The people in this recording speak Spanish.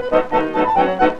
Música